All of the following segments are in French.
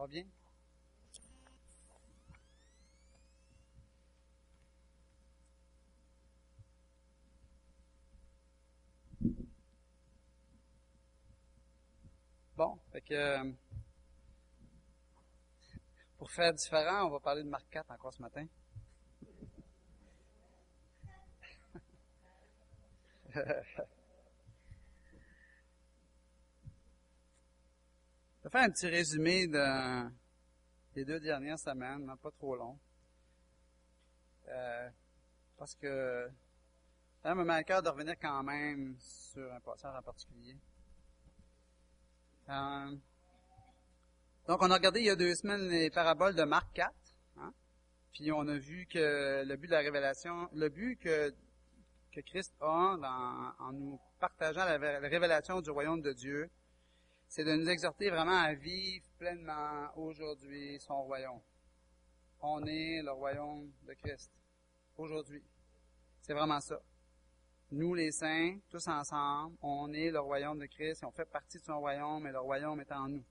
va bien? Bon, fait que euh, pour faire différent, on va parler de Marc 4 encore ce matin. Je vais faire un petit résumé de, des deux dernières semaines, mais pas trop long. Euh, parce que ça me met à cœur de revenir quand même sur un passage en particulier. Euh, donc, on a regardé il y a deux semaines les paraboles de Marc 4. Hein, puis on a vu que le but de la révélation, le but que, que Christ a en nous partageant la révélation du royaume de Dieu, c'est de nous exhorter vraiment à vivre pleinement aujourd'hui son royaume. On est le royaume de Christ aujourd'hui. C'est vraiment ça. Nous, les saints, tous ensemble, on est le royaume de Christ et on fait partie de son royaume et le royaume est en nous.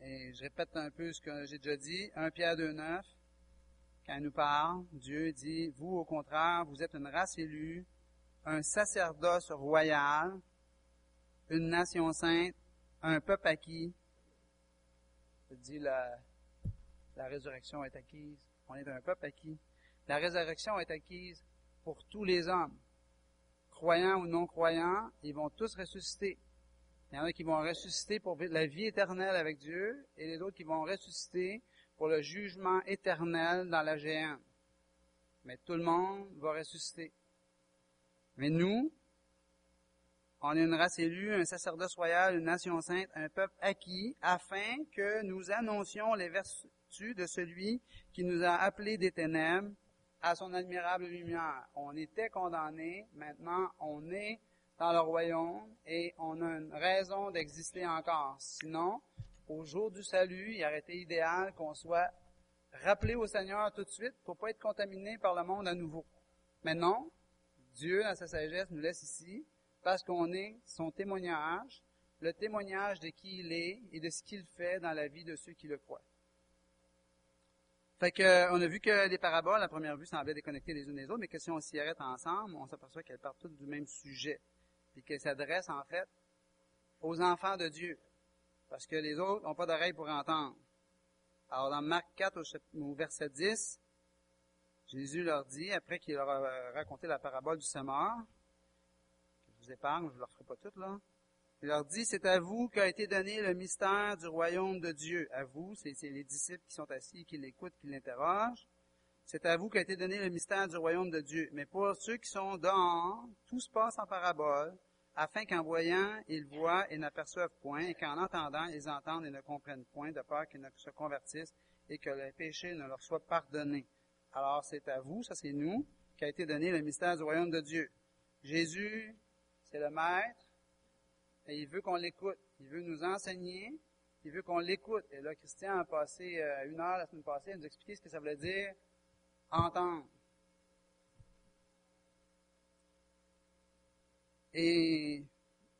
Et je répète un peu ce que j'ai déjà dit. 1 Pierre 2.9, quand il nous parle, Dieu dit, vous au contraire, vous êtes une race élue, un sacerdoce royal, une nation sainte, un peuple acquis. Je dis la, la résurrection est acquise. On est un peuple acquis. La résurrection est acquise pour tous les hommes. Croyants ou non croyants, ils vont tous ressusciter. Il y en a qui vont ressusciter pour la vie éternelle avec Dieu et les autres qui vont ressusciter pour le jugement éternel dans la géante. Mais tout le monde va ressusciter. Mais nous, on est une race élue, un sacerdoce royal, une nation sainte, un peuple acquis, afin que nous annoncions les vertus de celui qui nous a appelés des ténèbres à son admirable lumière. On était condamnés, maintenant on est dans le royaume et on a une raison d'exister encore. Sinon, au jour du salut, il aurait été idéal qu'on soit rappelé au Seigneur tout de suite pour pas être contaminé par le monde à nouveau. Mais non, Dieu, dans sa sagesse, nous laisse ici parce qu'on est son témoignage, le témoignage de qui il est et de ce qu'il fait dans la vie de ceux qui le croient. Fait que, on a vu que les paraboles, à première vue, semblaient déconnectées les unes des autres, mais que si on s'y arrête ensemble, on s'aperçoit qu'elles partent toutes du même sujet, et qu'elles s'adressent, en fait, aux enfants de Dieu, parce que les autres n'ont pas d'oreille pour entendre. Alors, dans Marc 4, au, verset 10, Jésus leur dit, après qu'il leur a raconté la parabole du semeur, je ne leur ferai pas toutes, là. Il leur dit, c'est à vous qu'a été donné le mystère du royaume de Dieu. À vous, c'est les disciples qui sont assis, qui l'écoutent, qui l'interrogent. C'est à vous qu'a été donné le mystère du royaume de Dieu. Mais pour ceux qui sont dehors, tout se passe en parabole, afin qu'en voyant, ils voient et n'aperçoivent point, et qu'en entendant, ils entendent et ne comprennent point, de peur qu'ils ne se convertissent et que les péchés ne leur soient pardonnés. Alors c'est à vous, ça c'est nous, qu'a été donné le mystère du royaume de Dieu. Jésus c'est le maître, et il veut qu'on l'écoute. Il veut nous enseigner, il veut qu'on l'écoute. Et là, Christian a passé euh, une heure la semaine passée à nous expliquer ce que ça voulait dire entendre. Et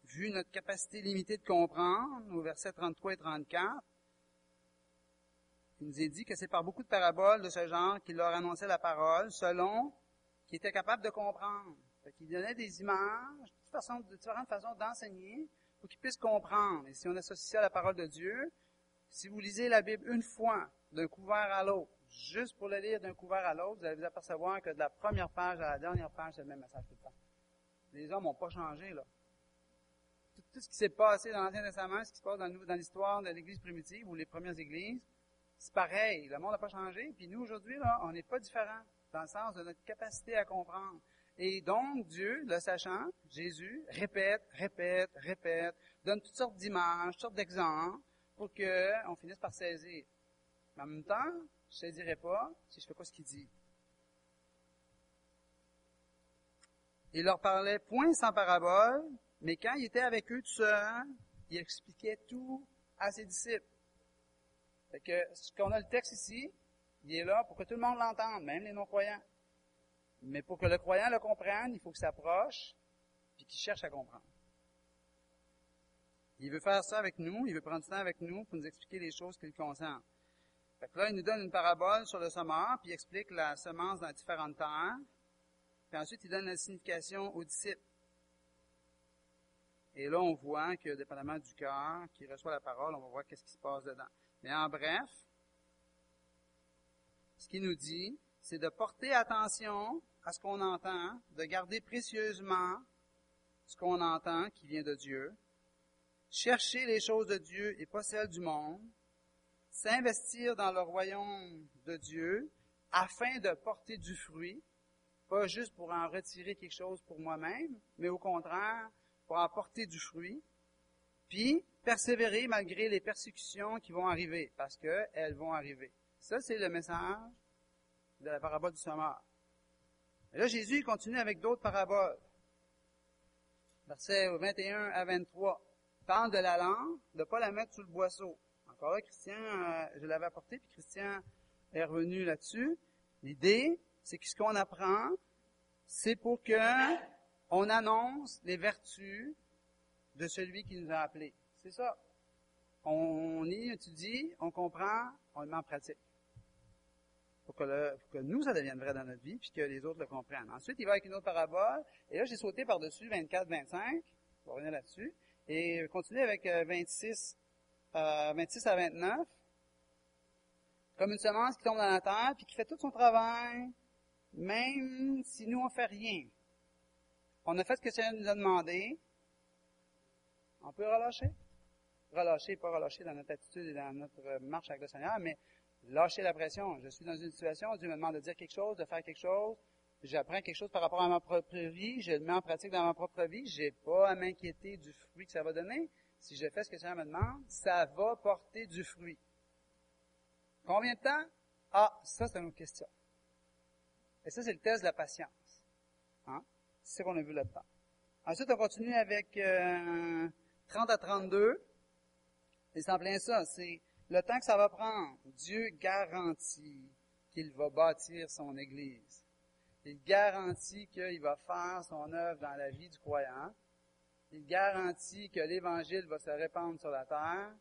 vu notre capacité limitée de comprendre, au verset 33 et 34, il nous est dit que c'est par beaucoup de paraboles de ce genre qu'il leur annonçait la parole, selon qu'il était capable de comprendre. Il donnait des images, de différentes façons d'enseigner pour qu'ils puissent comprendre. Et si on associe ça à la parole de Dieu, si vous lisez la Bible une fois, d'un couvert à l'autre, juste pour le lire d'un couvert à l'autre, vous allez vous apercevoir que de la première page à la dernière page, c'est le même message tout le temps. Les hommes n'ont pas changé, là. Tout, ce qui s'est passé dans l'Ancien Testament, ce qui se passe dans, l'histoire de l'Église primitive ou les premières églises, c'est pareil. Le monde n'a pas changé. Puis nous, aujourd'hui, là, on n'est pas différent dans le sens de notre capacité à comprendre. Et donc, Dieu, le sachant, Jésus, répète, répète, répète, donne toutes sortes d'images, toutes sortes d'exemples, pour qu'on finisse par saisir. Mais en même temps, je ne saisirai pas si je fais pas ce qu'il dit. Il leur parlait point sans parabole, mais quand il était avec eux tout seul, il expliquait tout à ses disciples. Que, ce qu'on a le texte ici, il est là pour que tout le monde l'entende, même les non-croyants. Mais pour que le croyant le comprenne, il faut qu'il s'approche et qu'il cherche à comprendre. Il veut faire ça avec nous, il veut prendre du temps avec nous pour nous expliquer les choses qui le. Fait que là, il nous donne une parabole sur le semeur, puis il explique la semence dans différentes terres. Puis ensuite, il donne la signification aux disciples. Et là, on voit que, dépendamment du cœur qui reçoit la parole, on va voir qu'est-ce qui se passe dedans. Mais en bref, ce qu'il nous dit, c'est de porter attention à ce qu'on entend, de garder précieusement ce qu'on entend qui vient de Dieu, chercher les choses de Dieu et pas celles du monde, s'investir dans le royaume de Dieu afin de porter du fruit, pas juste pour en retirer quelque chose pour moi-même, mais au contraire, pour en porter du fruit, puis persévérer malgré les persécutions qui vont arriver, parce qu'elles vont arriver. Ça, c'est le message de la parabole du semeur. Et là, Jésus continue avec d'autres paraboles. Versets 21 à 23. parle de la langue, de ne pas la mettre sous le boisseau. Encore là, Christian, euh, je l'avais apporté, puis Christian est revenu là-dessus. L'idée, c'est que ce qu'on apprend, c'est pour que on annonce les vertus de celui qui nous a appelés. C'est ça. On y étudie, on comprend, on le met en pratique pour que, nous, ça devienne vrai dans notre vie, puis que les autres le comprennent. Ensuite, il va avec une autre parabole, et là, j'ai sauté par-dessus 24-25, on va revenir là-dessus, et continuer avec 26, euh, 26 euh, à 29, comme une semence qui tombe dans la terre, puis qui fait tout son travail, même si nous, on fait rien. On a fait ce que Seigneur nous a demandé, on peut relâcher. Relâcher, pas relâcher dans notre attitude et dans notre marche avec le Seigneur, mais lâcher la pression. Je suis dans une situation, Dieu me demande de dire quelque chose, de faire quelque chose. J'apprends quelque chose par rapport à ma propre vie, je le mets en pratique dans ma propre vie, j'ai pas à m'inquiéter du fruit que ça va donner. Si je fais ce que Seigneur me demande, ça va porter du fruit. Combien de temps? Ah, ça c'est une autre question. Et ça, c'est le test de la patience. Hein? C'est ce qu'on a vu là-dedans. Ensuite, on continue avec euh, 30 à 32. Et c'est en ça. C'est le temps que ça va prendre, Dieu garantit qu'il va bâtir son Église. Il garantit qu'il va faire son œuvre dans la vie du croyant. Il garantit que l'Évangile va se répandre sur la terre.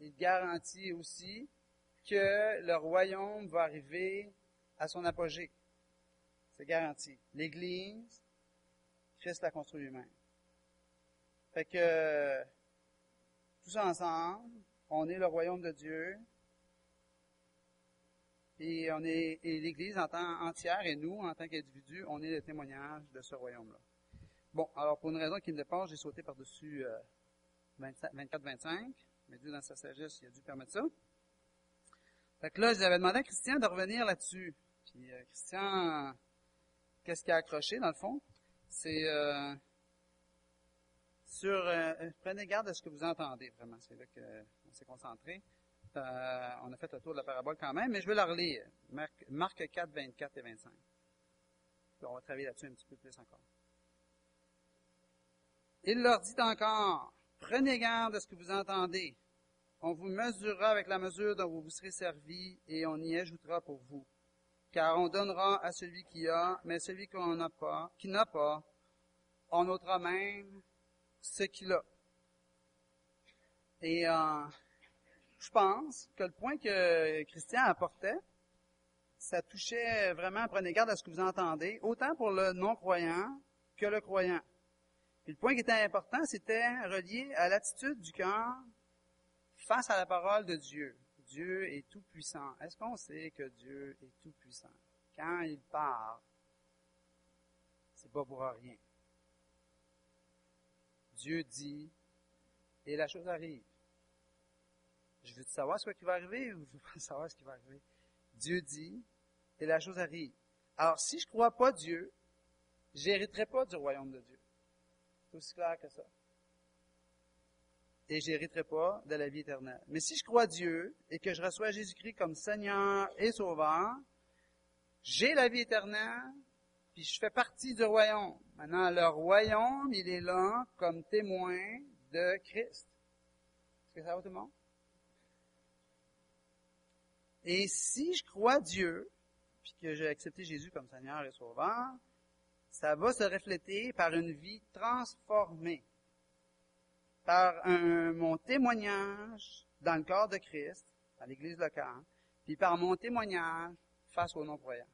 Il garantit aussi que le royaume va arriver à son apogée. C'est garanti. L'Église, Christ la construit lui-même. Fait que, tous ensemble, on est le royaume de Dieu. Et on est, et l'Église en tant entière et nous, en tant qu'individus, on est le témoignage de ce royaume-là. Bon, alors pour une raison qui me dépasse, j'ai sauté par-dessus 24-25, euh, mais Dieu dans sa sagesse, il a dû permettre ça. Fait que là, j'avais demandé à Christian de revenir là-dessus. Puis euh, Christian, qu'est-ce qu'il a accroché dans le fond? C'est euh, sur prenez garde à ce que vous entendez, vraiment. C'est là que s'est concentré. Euh, on a fait le tour de la parabole quand même, mais je vais la relire. Marc, 4, 24 et 25. on va travailler là-dessus un petit peu plus encore. Il leur dit encore, prenez garde à ce que vous entendez. On vous mesurera avec la mesure dont vous vous serez servi et on y ajoutera pour vous. Car on donnera à celui qui a, mais celui qu'on n'a pas, qui n'a pas, on ôtera même ce qu'il a. Et euh, je pense que le point que Christian apportait, ça touchait vraiment, prenez garde à ce que vous entendez, autant pour le non-croyant que le croyant. Puis le point qui était important, c'était relié à l'attitude du cœur face à la parole de Dieu. Dieu est tout puissant. Est-ce qu'on sait que Dieu est tout puissant? Quand il parle, c'est pas pour rien. Dieu dit, et la chose arrive. Je veux savoir ce qui va arriver ou je veux pas savoir ce qui va arriver? Dieu dit, et la chose arrive. Alors, si je crois pas Dieu, j'hériterai pas du royaume de Dieu. C'est aussi clair que ça. Et j'hériterai pas de la vie éternelle. Mais si je crois Dieu et que je reçois Jésus-Christ comme Seigneur et Sauveur, j'ai la vie éternelle, puis je fais partie du royaume. Maintenant, le royaume, il est là comme témoin de Christ. Est-ce que ça va tout le monde? Et si je crois Dieu, puis que j'ai accepté Jésus comme Seigneur et Sauveur, ça va se refléter par une vie transformée. par un, mon témoignage dans le corps de Christ, à l'Église locale, puis par mon témoignage face aux non-croyants.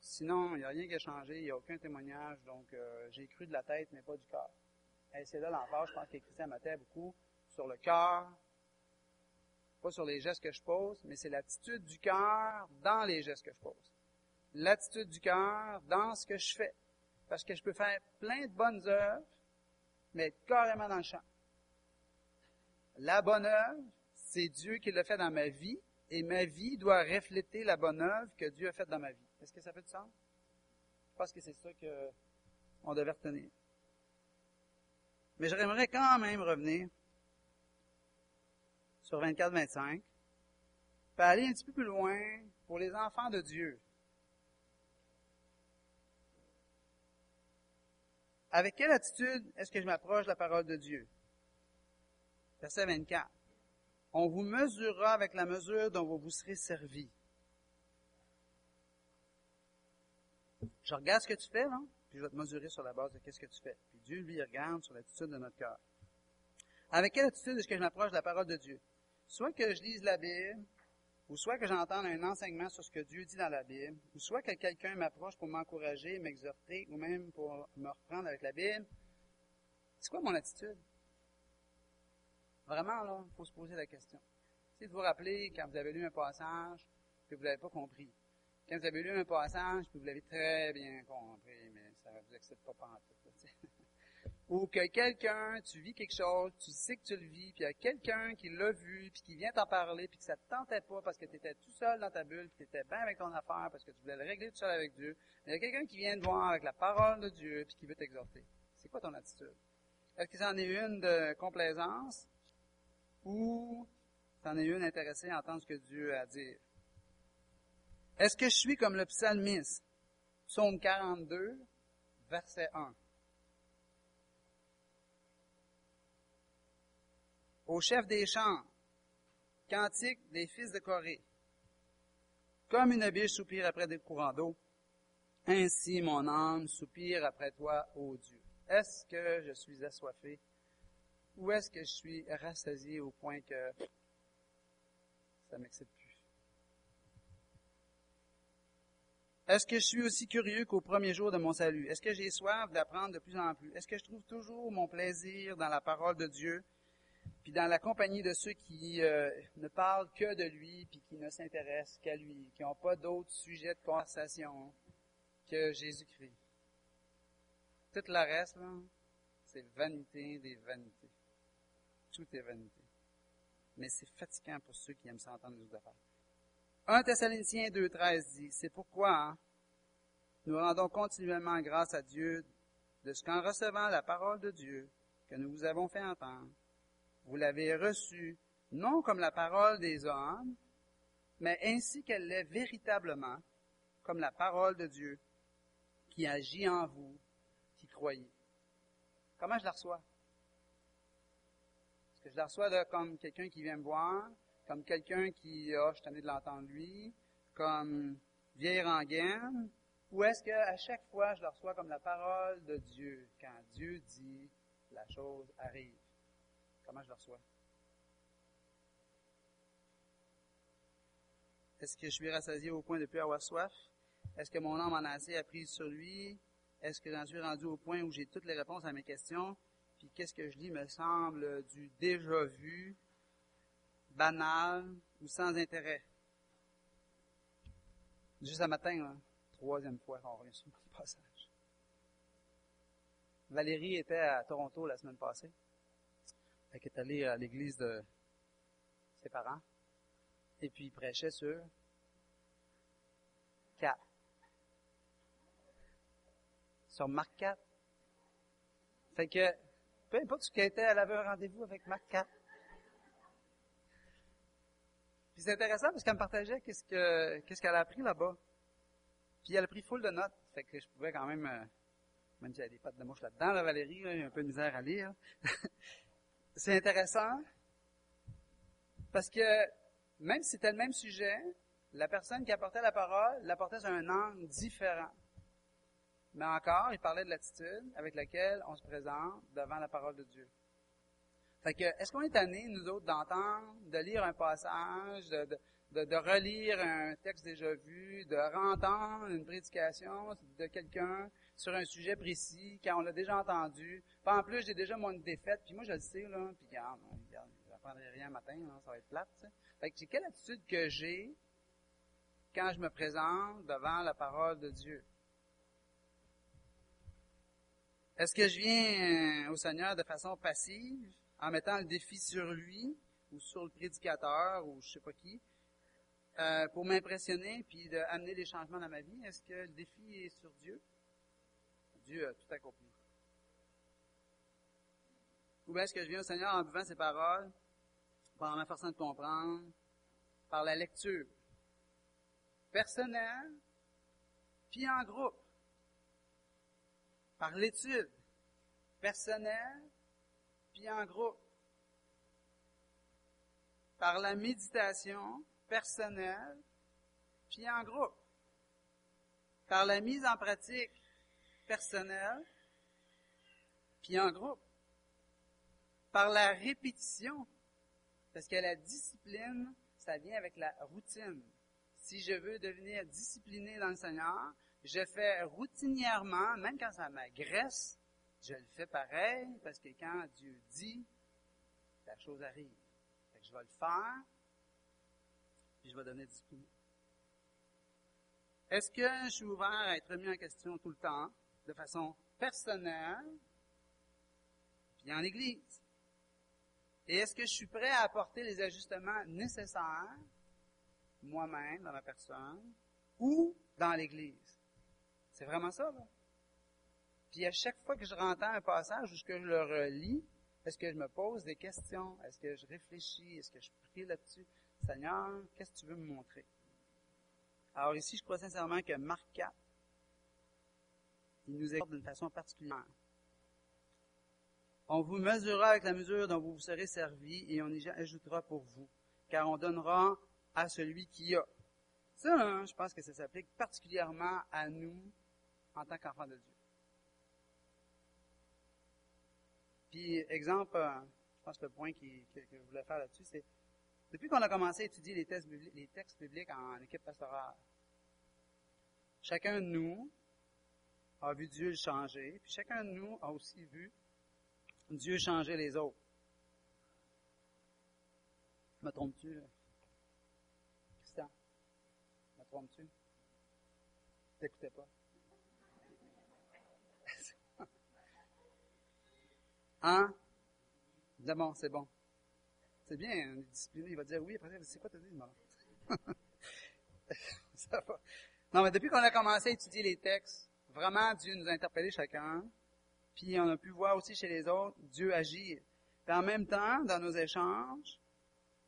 Sinon, il n'y a rien qui a changé, il n'y a aucun témoignage, donc euh, j'ai cru de la tête, mais pas du corps. Et c'est là l'emphase, je pense que Christian mettait beaucoup sur le cœur, pas sur les gestes que je pose, mais c'est l'attitude du cœur dans les gestes que je pose. L'attitude du cœur dans ce que je fais. Parce que je peux faire plein de bonnes œuvres, mais être carrément dans le champ. La bonne œuvre, c'est Dieu qui l'a fait dans ma vie, et ma vie doit refléter la bonne œuvre que Dieu a faite dans ma vie. Est-ce que ça fait du sens? Je pense que c'est ça qu'on devait retenir. Mais j'aimerais quand même revenir sur 24-25, puis aller un petit peu plus loin pour les enfants de Dieu. Avec quelle attitude est-ce que je m'approche de la parole de Dieu? Verset 24. On vous mesurera avec la mesure dont vous vous serez servi. Je regarde ce que tu fais, non? Puis je vais te mesurer sur la base de ce que tu fais. Puis Dieu, lui, regarde sur l'attitude de notre cœur. Avec quelle attitude est-ce que je m'approche de la parole de Dieu? Soit que je lise la Bible, ou soit que j'entende un enseignement sur ce que Dieu dit dans la Bible, ou soit que quelqu'un m'approche pour m'encourager, m'exhorter, ou même pour me reprendre avec la Bible. C'est quoi mon attitude? Vraiment, là, il faut se poser la question. C'est de vous rappeler quand vous avez lu un passage que vous l'avez pas compris. Quand vous avez lu un passage, puis vous l'avez très bien compris, mais ça ne vous excite pas tout. Ou que quelqu'un, tu vis quelque chose, tu sais que tu le vis, puis il y a quelqu'un qui l'a vu, puis qui vient t'en parler, puis que ça te tentait pas parce que tu étais tout seul dans ta bulle, puis tu étais bien avec ton affaire, parce que tu voulais le régler tout seul avec Dieu. Il y a quelqu'un qui vient te voir avec la parole de Dieu, puis qui veut t'exhorter. C'est quoi ton attitude? Est-ce que c'en est une de complaisance? Ou c'en est une intéressée à entendre ce que Dieu a à dire? Est-ce que je suis comme le psalmiste? Psaume 42, verset 1. Au chef des chants, cantique des fils de Corée. Comme une biche soupire après des courants d'eau, ainsi mon âme soupire après toi, ô Dieu. Est-ce que je suis assoiffé ou est-ce que je suis rassasié au point que ça m'excite plus? Est-ce que je suis aussi curieux qu'au premier jour de mon salut? Est-ce que j'ai soif d'apprendre de plus en plus? Est-ce que je trouve toujours mon plaisir dans la parole de Dieu, puis dans la compagnie de ceux qui euh, ne parlent que de lui, puis qui ne s'intéressent qu'à lui, qui n'ont pas d'autres sujets de conversation que Jésus-Christ? Tout le reste, c'est vanité des vanités. Tout est vanité. Mais c'est fatigant pour ceux qui aiment s'entendre autres affaires. 1 Thessaloniciens 2.13 dit, c'est pourquoi hein, nous rendons continuellement grâce à Dieu de ce qu'en recevant la parole de Dieu que nous vous avons fait entendre, vous l'avez reçue non comme la parole des hommes, mais ainsi qu'elle l'est véritablement, comme la parole de Dieu qui agit en vous, qui croyez. Comment je la reçois? Est-ce que je la reçois comme quelqu'un qui vient me voir, comme quelqu'un qui, ah, je tenais de l'entendre lui, comme vieille rengaine, ou est-ce qu'à chaque fois, je le reçois comme la parole de Dieu? Quand Dieu dit, la chose arrive? Comment je le reçois? Est-ce que je suis rassasié au point de plus avoir soif? Est-ce que mon âme en a apprise sur lui? Est-ce que j'en suis rendu au point où j'ai toutes les réponses à mes questions? Puis qu'est-ce que je lis me semble du déjà vu, banal ou sans intérêt? Juste un matin, troisième fois qu'on revient sur le passage. Valérie était à Toronto la semaine passée. Elle est allée à l'église de ses parents. Et puis il prêchait sur quatre. Sur Marc 4. Fait que, peu importe ce qu'elle était, elle avait un rendez-vous avec Marc 4. Puis c'est intéressant parce qu'elle me partageait qu'est-ce que qu'est-ce qu'elle a appris là-bas. Puis elle a pris full de notes, fait que je pouvais quand même, euh, même s'il y a des pattes de mouche là-dedans, la Valérie, il y a un peu de misère à lire. c'est intéressant parce que même si c'était le même sujet, la personne qui apportait la parole l'apportait sur un angle différent. mais encore, il parlait de l'attitude avec laquelle on se présente devant la parole de Dieu. Fait que, est-ce qu'on est tanné, nous autres, d'entendre, de lire un passage, de, de, relire un texte déjà vu, de rentendre une prédication de quelqu'un sur un sujet précis, quand on l'a déjà entendu. En plus, j'ai déjà mon défaite, puis moi je le sais, là, puis regarde, regarde j'apprendrai rien matin, ça va être plate. Fait que quelle attitude que j'ai quand je me présente devant la parole de Dieu? Est-ce que je viens au Seigneur de façon passive? en mettant le défi sur lui ou sur le prédicateur ou je sais pas qui, euh, pour m'impressionner puis d'amener des changements dans ma vie? Est-ce que le défi est sur Dieu? Dieu a tout accompli. Bien est-ce que je viens au Seigneur en buvant ses paroles, par ma de comprendre, par la lecture personnelle, puis en groupe, par l'étude personnelle, puis en groupe. Par la méditation personnelle, puis en groupe. Par la mise en pratique personnelle, puis en groupe. Par la répétition, parce que la discipline, ça vient avec la routine. Si je veux devenir discipliné dans le Seigneur, je fais routinièrement, même quand ça m'agresse, je le fais pareil parce que quand Dieu dit, la chose arrive. je vais le faire, puis je vais donner discipline. Est-ce que je suis ouvert à être mis en question tout le temps, de façon personnelle, puis en Église? Et est-ce que je suis prêt à apporter les ajustements nécessaires, moi-même, dans ma personne, ou dans l'Église? C'est vraiment ça, là? Puis à chaque fois que je rentends un passage ou que je le relis, est-ce que je me pose des questions? Est-ce que je réfléchis? Est-ce que je prie là-dessus? Seigneur, qu'est-ce que tu veux me montrer? Alors ici, je crois sincèrement que Marc 4, il nous exhorte d'une façon particulière. On vous mesurera avec la mesure dont vous vous serez servi et on y ajoutera pour vous, car on donnera à celui qui a. Ça, je pense que ça s'applique particulièrement à nous en tant qu'enfants de Dieu. Puis, exemple, je pense que le point que, je voulais faire là-dessus, c'est depuis qu'on a commencé à étudier les textes, les textes bibliques en équipe pastorale, chacun de nous a vu Dieu le changer, puis chacun de nous a aussi vu Dieu changer les autres. Me trompes-tu, Christian? Me trompes-tu? T'écoutais pas? Hein? Il bon, c'est bon. C'est bien, on est discipliné. Il va dire oui, après, c'est quoi t'as dit? Ça va. Non, mais depuis qu'on a commencé à étudier les textes, vraiment, Dieu nous a interpellés chacun. Puis on a pu voir aussi chez les autres Dieu agir. Puis en même temps, dans nos échanges,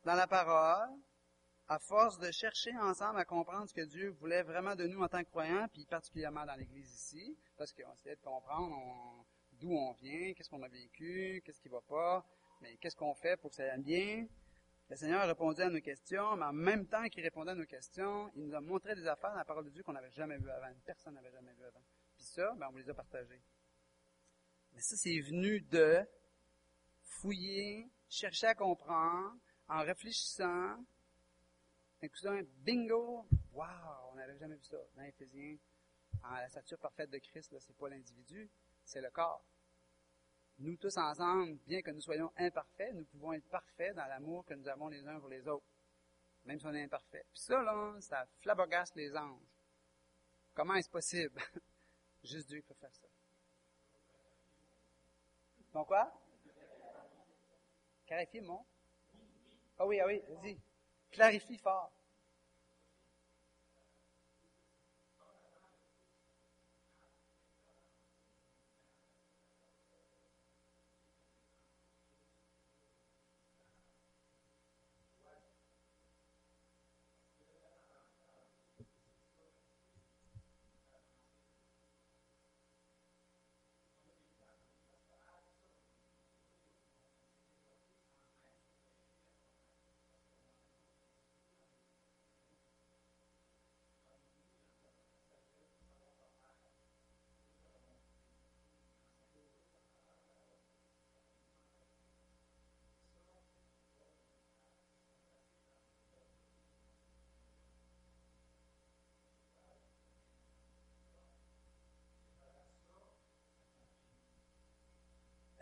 dans la parole, à force de chercher ensemble à comprendre ce que Dieu voulait vraiment de nous en tant que croyants, puis particulièrement dans l'Église ici, parce qu'on essayait de comprendre, d'où on vient, qu'est-ce qu'on a vécu, qu'est-ce qui va pas, mais qu'est-ce qu'on fait pour que ça aille bien. Le Seigneur a répondu à nos questions, mais en même temps qu'il répondait à nos questions, il nous a montré des affaires dans la parole de Dieu qu'on n'avait jamais vues avant. Personne n'avait jamais vu avant. Puis ça, ben, on les a partagées. Mais ça, c'est venu de fouiller, chercher à comprendre, en réfléchissant, un bingo, wow, on n'avait jamais vu ça. Dans la stature parfaite de Christ, c'est pas l'individu, c'est le corps. Nous tous ensemble, bien que nous soyons imparfaits, nous pouvons être parfaits dans l'amour que nous avons les uns pour les autres, même si on est imparfait. Puis ça, là, ça flabogasse les anges. Comment est-ce possible? Juste Dieu peut faire ça. Donc quoi? Clarifier mon? Ah oui, ah oui, vas-y. Clarifie fort.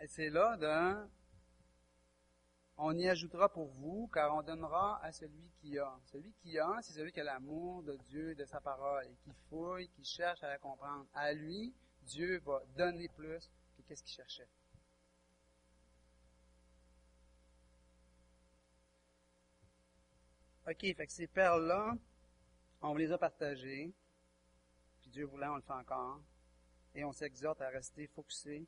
Et c'est là on y ajoutera pour vous, car on donnera à celui qui a. Celui qui a, c'est celui qui a l'amour de Dieu et de sa parole, et qui fouille, qui cherche à la comprendre. À lui, Dieu va donner plus que qu'est-ce qu'il cherchait. OK, fait que ces perles-là, on les a partagées, puis Dieu voulait, on le fait encore, et on s'exhorte à rester focusé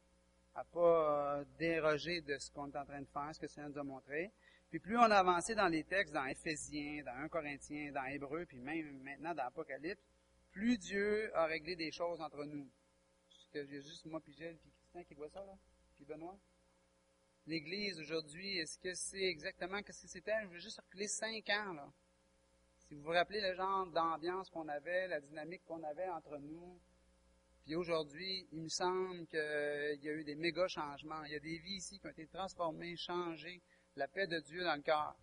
à pas euh, déroger de ce qu'on est en train de faire, ce que ça nous a montré. Puis plus on a avancé dans les textes, dans Éphésiens, dans 1 Corinthiens, dans Hébreu, puis même maintenant dans Apocalypse, plus Dieu a réglé des choses entre nous. que j'ai juste moi, puis Gilles, puis Christian qui voit ça, là, puis Benoît. L'Église aujourd'hui, est-ce que c'est exactement ce que c'était? Je veux juste reculer cinq ans, là. Si vous vous rappelez le genre d'ambiance qu'on avait, la dynamique qu'on avait entre nous, puis aujourd'hui, il me semble qu'il y a eu des méga changements. Il y a des vies ici qui ont été transformées, changées, la paix de Dieu dans le cœur.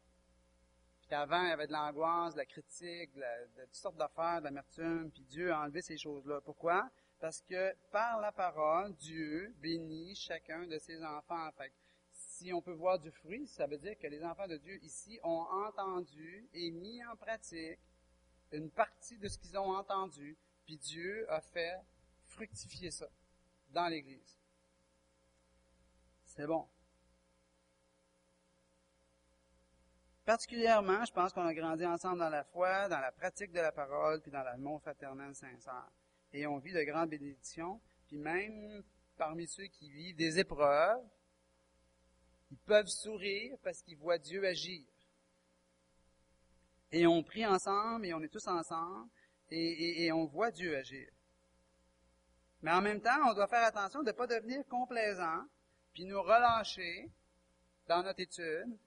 Puis avant, il y avait de l'angoisse, de la critique, de, toutes sortes d'affaires, de l'amertume, puis Dieu a enlevé ces choses-là. Pourquoi? Parce que par la parole, Dieu bénit chacun de ses enfants. Fait si on peut voir du fruit, ça veut dire que les enfants de Dieu ici ont entendu et mis en pratique une partie de ce qu'ils ont entendu, puis Dieu a fait fructifier ça dans l'Église. C'est bon. Particulièrement, je pense qu'on a grandi ensemble dans la foi, dans la pratique de la parole, puis dans l'amour fraternel sincère. Et on vit de grandes bénédictions, puis même parmi ceux qui vivent des épreuves, ils peuvent sourire parce qu'ils voient Dieu agir. Et on prie ensemble, et on est tous ensemble, et, et on voit Dieu agir. Mais en même temps, on doit faire attention de ne pas devenir complaisant, puis nous relâcher dans notre étude,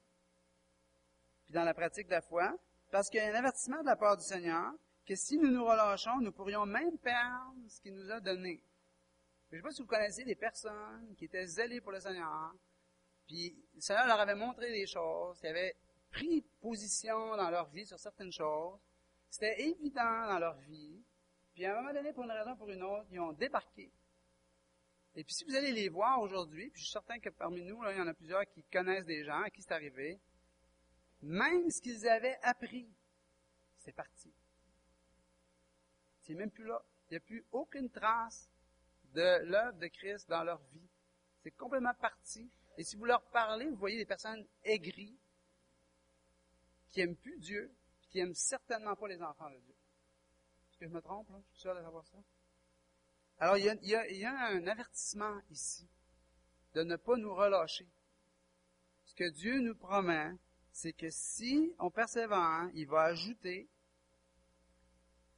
puis dans la pratique de la foi, parce qu'il y a un avertissement de la part du Seigneur que si nous nous relâchons, nous pourrions même perdre ce qu'il nous a donné. Je ne sais pas si vous connaissez des personnes qui étaient zélées pour le Seigneur, puis le Seigneur leur avait montré des choses, qui avaient pris position dans leur vie sur certaines choses, c'était évident dans leur vie, puis à un moment donné, pour une raison ou pour une autre, ils ont débarqué. Et puis si vous allez les voir aujourd'hui, puis je suis certain que parmi nous, là, il y en a plusieurs qui connaissent des gens à qui c'est arrivé, même ce qu'ils avaient appris, c'est parti. C'est même plus là. Il n'y a plus aucune trace de l'œuvre de Christ dans leur vie. C'est complètement parti. Et si vous leur parlez, vous voyez des personnes aigries, qui aiment plus Dieu, qui aiment certainement pas les enfants de Dieu que je me trompe? Je suis sûr de savoir ça. Alors, il y, a, il y, a, un avertissement ici de ne pas nous relâcher. Ce que Dieu nous promet, c'est que si on persévère, il va ajouter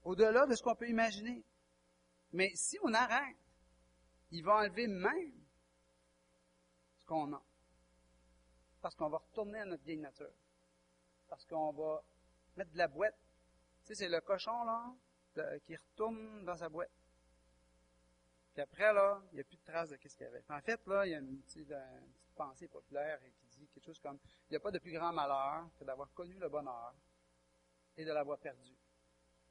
au-delà de ce qu'on peut imaginer. Mais si on arrête, il va enlever même ce qu'on a. Parce qu'on va retourner à notre vieille nature. Parce qu'on va mettre de la boîte. Tu sais, c'est le cochon, là qui retourne dans sa boîte. Puis après, là, il n'y a plus de traces de ce qu'il y avait. En fait, là, il y a une petite, pensée populaire qui dit quelque chose comme il n'y a pas de plus grand malheur que d'avoir connu le bonheur et de l'avoir perdu.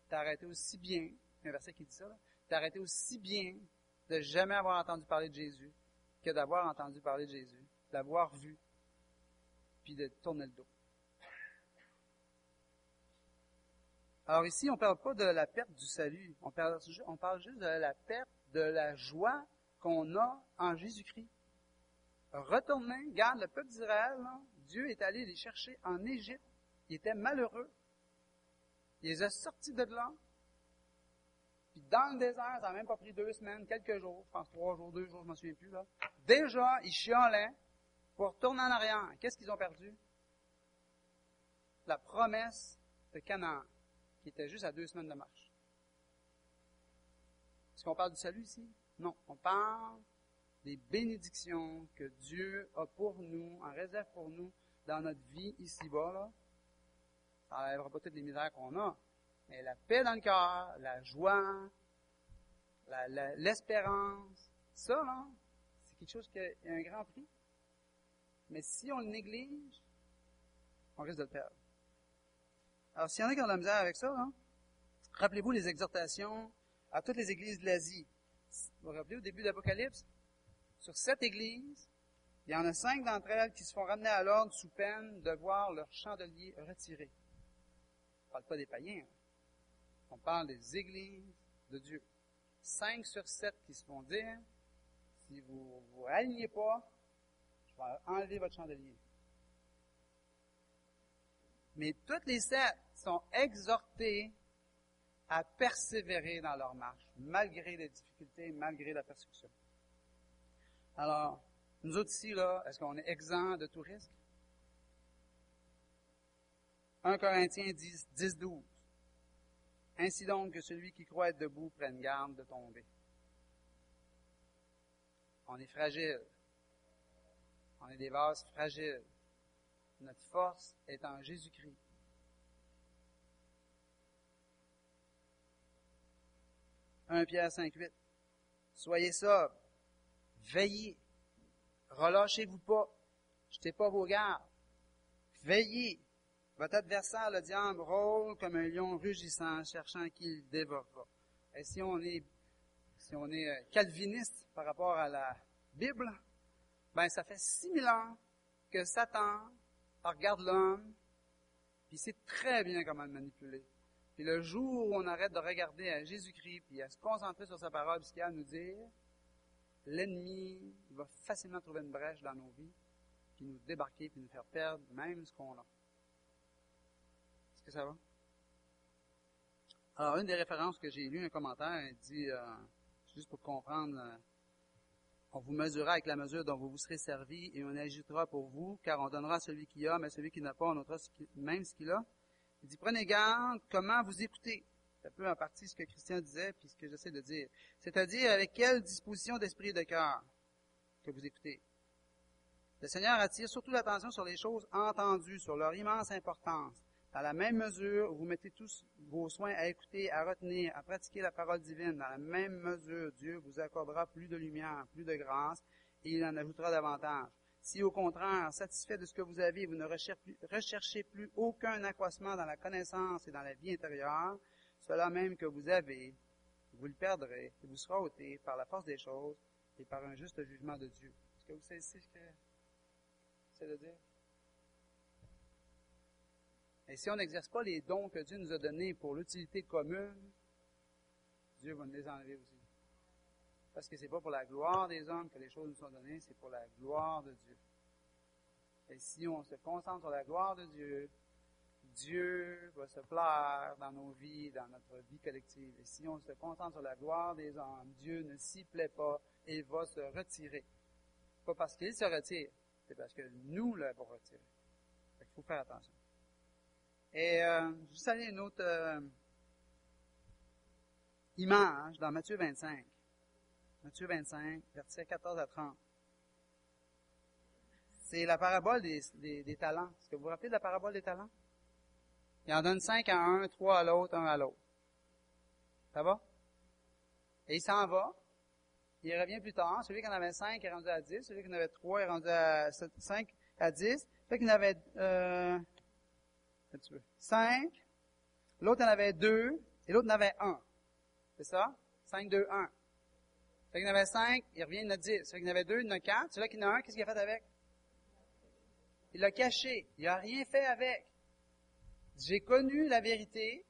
T'as arrêté aussi bien, il y a un verset qui dit ça, t'as arrêté aussi bien de jamais avoir entendu parler de Jésus que d'avoir entendu parler de Jésus, d'avoir vu, puis de tourner le dos. Alors ici, on ne parle pas de la perte du salut, on parle, juste de la perte de la joie qu'on a en Jésus-Christ. Retournez, garde le peuple d'Israël, Dieu est allé les chercher en Égypte. Il était malheureux. Il les a sortis de là. Puis dans le désert, ça n'a même pas pris deux semaines, quelques jours, je pense trois jours, deux jours, je ne me souviens plus. Là. Déjà, ils chialaient pour retourner en arrière. Qu'est-ce qu'ils ont perdu? La promesse de Canaan était juste à deux semaines de marche. Est-ce qu'on parle du salut ici? Non, on parle des bénédictions que Dieu a pour nous, en réserve pour nous, dans notre vie ici-bas. Ça n'enlèvera pas toutes les misères qu'on a, mais la paix dans le cœur, la joie, l'espérance, ça, là, c'est quelque chose qui a un grand prix. Mais si on le néglige, on risque de le perdre. Alors, s'il y en a qui ont de la misère avec ça, hein, rappelez-vous les exhortations à toutes les églises de l'Asie. Vous vous rappelez au début de l'Apocalypse? Sur cette église, Il y en a cinq d'entre elles qui se font ramener à l'ordre sous peine de voir leur chandelier retiré. On ne parle pas des païens. Hein. On parle des églises de Dieu. Cinq sur sept qui se font dire, si vous vous alignez pas, je vais enlever votre chandelier. Mais toutes les sept sont exhortées à persévérer dans leur marche, malgré les difficultés, malgré la persécution. Alors, nous autres ici, là, est-ce qu'on est exempt de tout risque? 1 Corinthiens 10, 10, 12. Ainsi donc que celui qui croit être debout prenne garde de tomber. On est fragile. On est des vases fragiles. Notre force est en Jésus-Christ. 1 Pierre 5, 8. Soyez sobres, veillez, relâchez-vous pas, jetez pas vos gardes, veillez. Votre adversaire, le diable, rôle comme un lion rugissant, cherchant qui le dévorera. Et si on est, si on est euh, calviniste par rapport à la Bible, ben ça fait 6000 ans que Satan regarde l'homme, puis sait très bien comment le manipuler. Puis le jour où on arrête de regarder à Jésus-Christ, puis à se concentrer sur sa parole, ce qu'il a à nous dire, l'ennemi va facilement trouver une brèche dans nos vies, puis nous débarquer, puis nous faire perdre même ce qu'on a. Est-ce que ça va? Alors, une des références que j'ai lues, un commentaire, il dit, euh, juste pour comprendre, euh, on vous mesurera avec la mesure dont vous vous serez servi et on agitera pour vous, car on donnera celui qui a, mais celui qui n'a pas, on notera même ce qu'il a. Il dit, prenez garde comment vous écoutez. C'est un peu en partie ce que Christian disait, puis ce que j'essaie de dire. C'est-à-dire avec quelle disposition d'esprit et de cœur que vous écoutez. Le Seigneur attire surtout l'attention sur les choses entendues, sur leur immense importance. Dans la même mesure vous mettez tous vos soins à écouter, à retenir, à pratiquer la parole divine, dans la même mesure, Dieu vous accordera plus de lumière, plus de grâce, et il en ajoutera davantage. Si au contraire, satisfait de ce que vous avez, vous ne recherchez plus aucun accroissement dans la connaissance et dans la vie intérieure, cela même que vous avez, vous le perdrez et vous sera ôté par la force des choses et par un juste jugement de Dieu. Est-ce que vous savez ce que c'est de dire? Et si on n'exerce pas les dons que Dieu nous a donnés pour l'utilité commune, Dieu va nous les enlever aussi. Parce que c'est pas pour la gloire des hommes que les choses nous sont données, c'est pour la gloire de Dieu. Et si on se concentre sur la gloire de Dieu, Dieu va se plaire dans nos vies, dans notre vie collective. Et si on se concentre sur la gloire des hommes, Dieu ne s'y plaît pas et va se retirer. Pas parce qu'il se retire, c'est parce que nous l'avons retiré. Il faut faire attention. Et euh, je vous aller une autre euh, image dans Matthieu 25. Matthieu 25, versets 14 à 30. C'est la parabole des, des, talents. Est-ce que vous vous rappelez de la parabole des talents? Il en donne cinq à un, trois à l'autre, un à l'autre. Ça va? Et il s'en va. Il revient plus tard. Celui qui en avait cinq est rendu à dix. Celui qui en avait trois est rendu à cinq à dix. Celui qui en avait euh, cinq. L'autre en avait deux. Et l'autre en avait un. C'est ça? Cinq, deux, un. Celui qui en avait cinq, il revient, il en a dix. Celui qui en avait deux, il en a quatre. Celui qui en a un, qu'est-ce qu'il a fait avec? Il l'a caché. Il n'a rien fait avec. J'ai connu la vérité,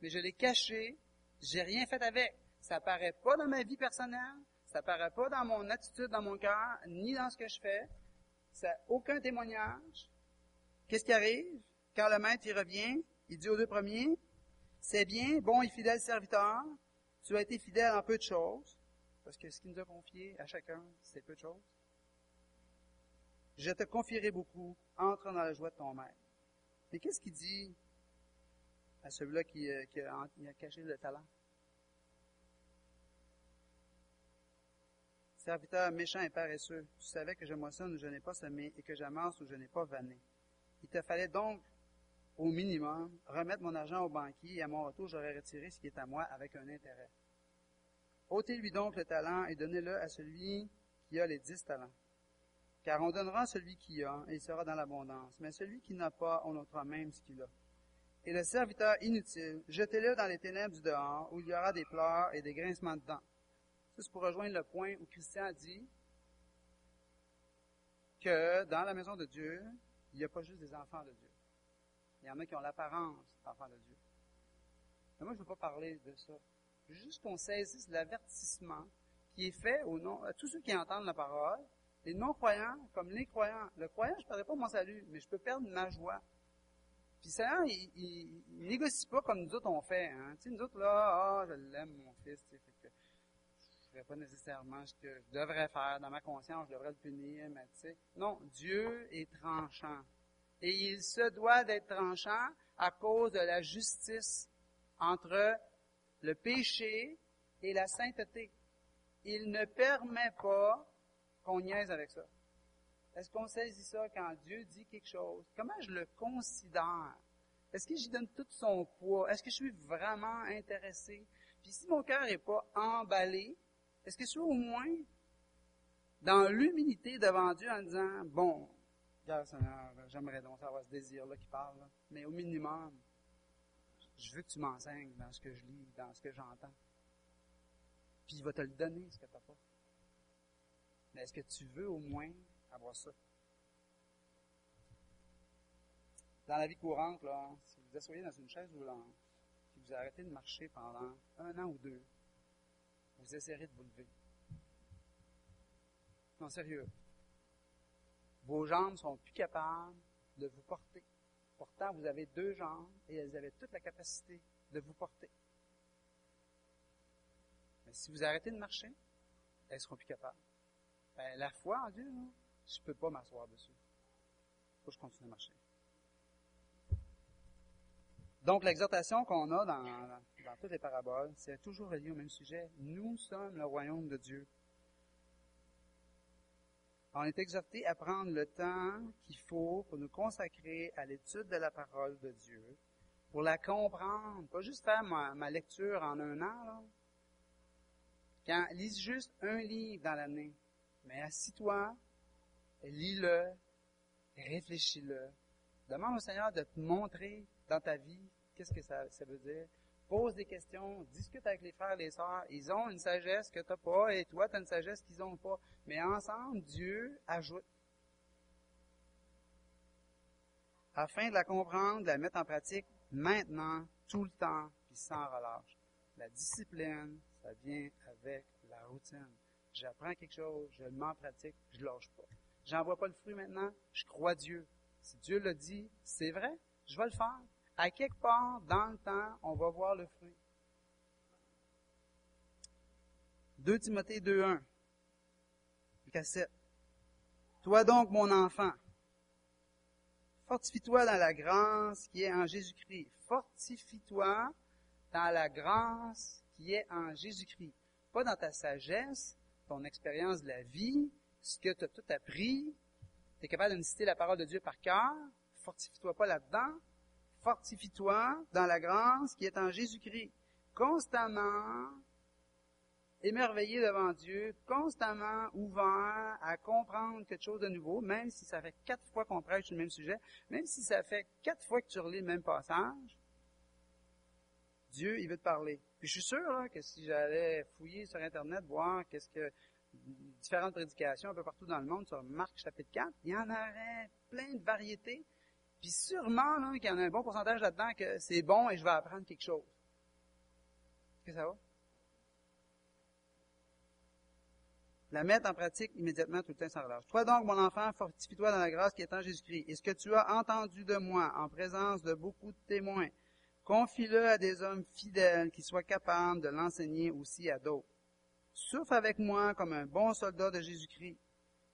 mais je l'ai caché. J'ai rien fait avec. Ça paraît pas dans ma vie personnelle. Ça paraît pas dans mon attitude, dans mon cœur, ni dans ce que je fais. Ça aucun témoignage. Qu'est-ce qui arrive? Quand le maître y revient, il dit aux deux premiers, c'est bien, bon et fidèle serviteur, tu as été fidèle en peu de choses, parce que ce qu'il nous a confié à chacun, c'est peu de choses. Je te confierai beaucoup, entre dans la joie de ton maître. Mais qu'est-ce qu'il dit à celui-là qui, euh, a, caché le talent? Serviteur méchant et paresseux, tu savais que je moissonne où je n'ai pas semé et que j'amasse où je n'ai pas vanné. Il te fallait donc, au minimum, remettre mon argent au banquier et à mon retour, j'aurais retiré ce qui est à moi avec un intérêt. Ôtez-lui donc le talent et donnez-le à celui qui a les dix talents. Car on donnera celui qui a, et il sera dans l'abondance. Mais celui qui n'a pas, on notera même ce qu'il a. Et le serviteur inutile, jetez-le dans les ténèbres du dehors, où il y aura des pleurs et des grincements de dents. c'est pour rejoindre le point où Christian dit que dans la maison de Dieu, il n'y a pas juste des enfants de Dieu. Il y en a qui ont l'apparence d'enfants de Dieu. Mais moi, je ne veux pas parler de ça. Juste qu'on saisisse l'avertissement qui est fait au nom, à tous ceux qui entendent la parole, les non-croyants comme les croyants. Le croyant, je ne perdrai pas mon salut, mais je peux perdre ma joie. Puis ça, il, il, négocie pas comme nous autres on fait. Hein. Tu sais, nous autres, là, ah, je l'aime, mon fils, fait que je ferais pas nécessairement ce que je devrais faire. Dans ma conscience, je devrais le punir, tu sais. Non, Dieu est tranchant. Et il se doit d'être tranchant à cause de la justice entre le péché et la sainteté. Il ne permet pas qu'on niaise avec ça. Est-ce qu'on saisit ça quand Dieu dit quelque chose? Comment je le considère? Est-ce que j'y donne tout son poids? Est-ce que je suis vraiment intéressé? Puis si mon cœur n'est pas emballé, est-ce que je suis au moins dans l'humilité devant Dieu en disant, bon, j'aimerais donc savoir ce désir-là qui parle, mais au minimum, je veux que tu m'enseignes dans ce que je lis, dans ce que j'entends. Puis il va te le donner, ce que tu n'as pas. Mais est-ce que tu veux au moins avoir ça? Dans la vie courante, si vous vous asseyez dans une chaise roulante, si vous arrêtez de marcher pendant un an ou deux, vous essayerez de vous lever. Non, sérieux. Vos jambes sont plus capables de vous porter. Pourtant, vous avez deux jambes et elles avaient toute la capacité de vous porter. Mais si vous arrêtez de marcher, elles seront plus capables. Ben, la foi en Dieu, je ne peux pas m'asseoir dessus. Faut que je continue à marcher. Donc, l'exhortation qu'on a dans, dans, toutes les paraboles, c'est toujours relié au même sujet. Nous sommes le royaume de Dieu. On est exhorté à prendre le temps qu'il faut pour nous consacrer à l'étude de la parole de Dieu, pour la comprendre, pas juste faire ma, lecture en un an. Là. Quand lis juste un livre dans l'année, mais assis-toi, lis-le, réfléchis-le. Demande au Seigneur de te montrer dans ta vie qu'est-ce que ça, veut dire. Pose des questions, discute avec les frères et les sœurs. Ils ont une sagesse que tu n'as pas et toi, tu as une sagesse qu'ils n'ont pas. Mais ensemble, Dieu ajoute. Afin de la comprendre, de la mettre en pratique maintenant, tout le temps, puis sans relâche. La discipline, ça vient avec la routine j'apprends quelque chose, je le mets en pratique, je lâche pas. J'en vois pas le fruit maintenant, je crois Dieu. Si Dieu l'a dit, c'est vrai, je vais le faire. À quelque part, dans le temps, on va voir le fruit. 2 Timothée 2.1, cassette. Toi donc, mon enfant, fortifie-toi dans la grâce qui est en Jésus-Christ. Fortifie-toi dans la grâce qui est en Jésus-Christ. Pas dans ta sagesse, ton expérience de la vie, ce que tu as tout appris, tu es capable de citer la parole de Dieu par cœur, fortifie-toi pas là-dedans, fortifie-toi dans la grâce qui est en Jésus-Christ. Constamment émerveillé devant Dieu, constamment ouvert à comprendre quelque chose de nouveau, même si ça fait quatre fois qu'on prêche le même sujet, même si ça fait quatre fois que tu relis le même passage, Dieu, il veut te parler. Puis je suis sûr que si j'allais fouiller sur Internet, voir qu'est-ce que différentes prédications un peu partout dans le monde sur Marc chapitre 4, il y en aurait plein de variétés. Puis sûrement qu'il y en a un bon pourcentage là-dedans que c'est bon et je vais apprendre quelque chose. Est-ce que ça va? La mettre en pratique immédiatement tout le temps sans relâche. Toi donc, mon enfant, fortifie-toi dans la grâce qui est en Jésus-Christ. Et ce que tu as entendu de moi en présence de beaucoup de témoins, Confie-le à des hommes fidèles qui soient capables de l'enseigner aussi à d'autres. Souffre avec moi comme un bon soldat de Jésus-Christ.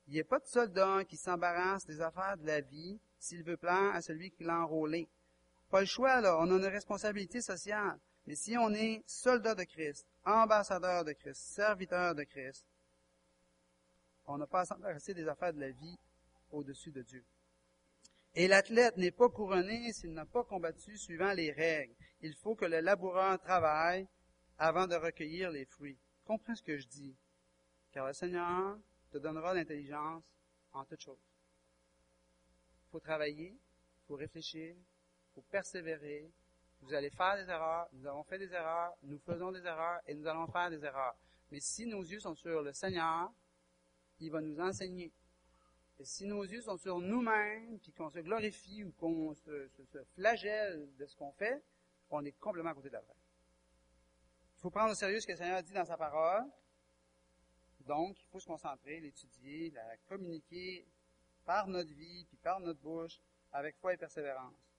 Il n'y a pas de soldat qui s'embarrasse des affaires de la vie s'il veut plaire à celui qui l'a enrôlé. Pas le choix, là. On a une responsabilité sociale. Mais si on est soldat de Christ, ambassadeur de Christ, serviteur de Christ, on n'a pas à s'embarrasser des affaires de la vie au-dessus de Dieu. Et l'athlète n'est pas couronné s'il n'a pas combattu suivant les règles. Il faut que le laboureur travaille avant de recueillir les fruits. Comprends ce que je dis? Car le Seigneur te donnera l'intelligence en toutes choses. Faut travailler, il faut réfléchir, faut persévérer. Vous allez faire des erreurs, nous avons fait des erreurs, nous faisons des erreurs et nous allons faire des erreurs. Mais si nos yeux sont sur le Seigneur, il va nous enseigner. Et si nos yeux sont sur nous-mêmes, puis qu'on se glorifie ou qu'on se, se, flagelle de ce qu'on fait, on est complètement à côté de la vraie. Il faut prendre au sérieux ce que le Seigneur dit dans sa parole. Donc, il faut se concentrer, l'étudier, la communiquer par notre vie, puis par notre bouche, avec foi et persévérance.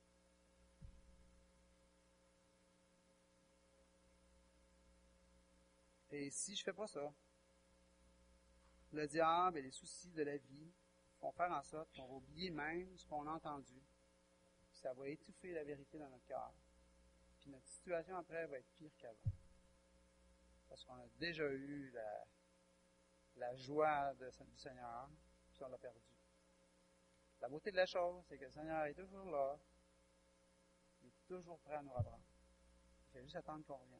Et si je fais pas ça, le diable et les soucis de la vie vont faire en sorte qu'on va oublier même ce qu'on a entendu. ça va étouffer la vérité dans notre cœur. Puis notre situation après va être pire qu'avant. Parce qu'on a déjà eu la, joie du Seigneur, puis on l'a perdu. La beauté de la chose, c'est que le Seigneur est toujours là. Il est toujours prêt à nous reprendre. Il fait juste attendre qu'on revienne.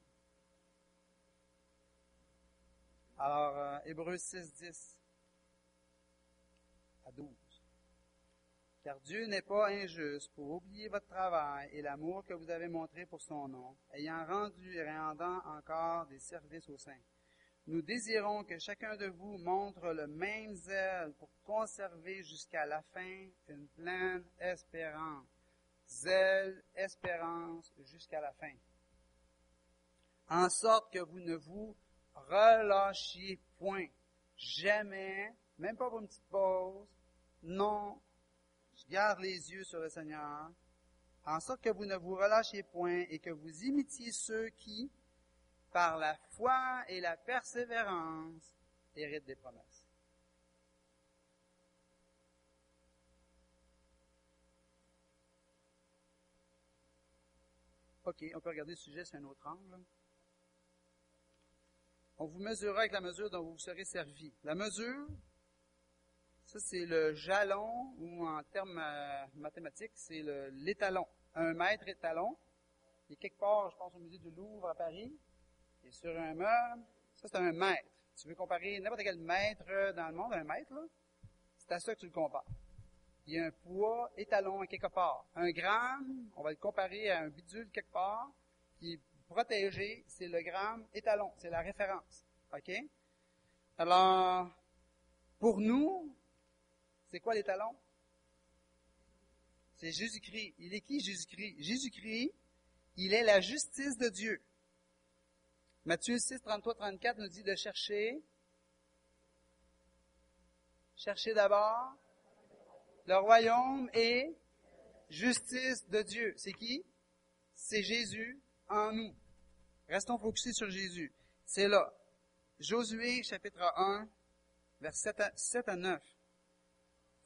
Alors, euh, Hébreux 6, 10 à 12. Car Dieu n'est pas injuste pour oublier votre travail et l'amour que vous avez montré pour son nom, ayant rendu et rendant encore des services aux saints. Nous désirons que chacun de vous montre le même zèle pour conserver jusqu'à la fin une pleine espérance. Zèle, espérance jusqu'à la fin. En sorte que vous ne vous relâchiez point. Jamais, même pas pour une petite pause. Non. Je garde les yeux sur le Seigneur. En sorte que vous ne vous relâchiez point et que vous imitiez ceux qui, par la foi et la persévérance, héritent des promesses. OK, on peut regarder le sujet sur un autre angle. On vous mesurera avec la mesure dont vous serez servi. La mesure, ça c'est le jalon, ou en termes euh, mathématiques, c'est l'étalon. Un mètre étalon. Est quelque part, je pense, au musée du Louvre à Paris. Et sur un meuble, ça c'est un mètre. Tu veux comparer n'importe quel mètre dans le monde, un mètre, là? C'est à ça que tu le compares. Il y a un poids étalon à quelque part. Un gramme, on va le comparer à un bidule quelque part, qui est protégé, c'est le gramme étalon, c'est la référence. OK? Alors, pour nous, c'est quoi l'étalon? C'est Jésus-Christ. Il est qui Jésus-Christ? Jésus-Christ, il est la justice de Dieu. Matthieu 6, 33, 34 nous dit de chercher. Chercher d'abord le royaume et justice de Dieu. C'est qui? C'est Jésus en nous. Restons focusés sur Jésus. C'est là. Josué, chapitre 1, versets 7 à 9.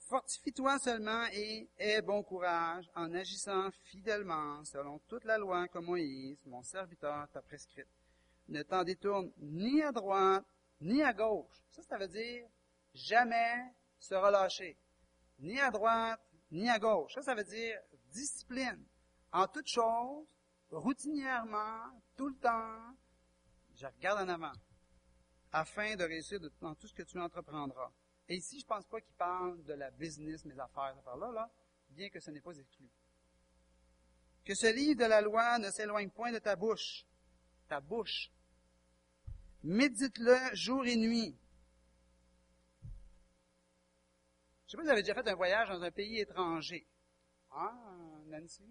Fortifie-toi seulement et aie bon courage en agissant fidèlement selon toute la loi que Moïse, mon serviteur, t'a prescrite ne t'en détourne ni à droite, ni à gauche. Ça, ça veut dire jamais se relâcher. Ni à droite, ni à gauche. Ça, ça veut dire discipline. En toute chose, routinièrement, tout le temps, je regarde en avant, afin de réussir dans tout ce que tu entreprendras. Et ici, je pense pas qu'il parle de la business, mes affaires, affaires là, là, bien que ce n'est pas exclu. Que ce livre de la loi ne s'éloigne point de ta bouche. Ta bouche. Médite-le jour et nuit. Je sais pas si vous avez déjà fait un voyage dans un pays étranger. Ah, Nancy?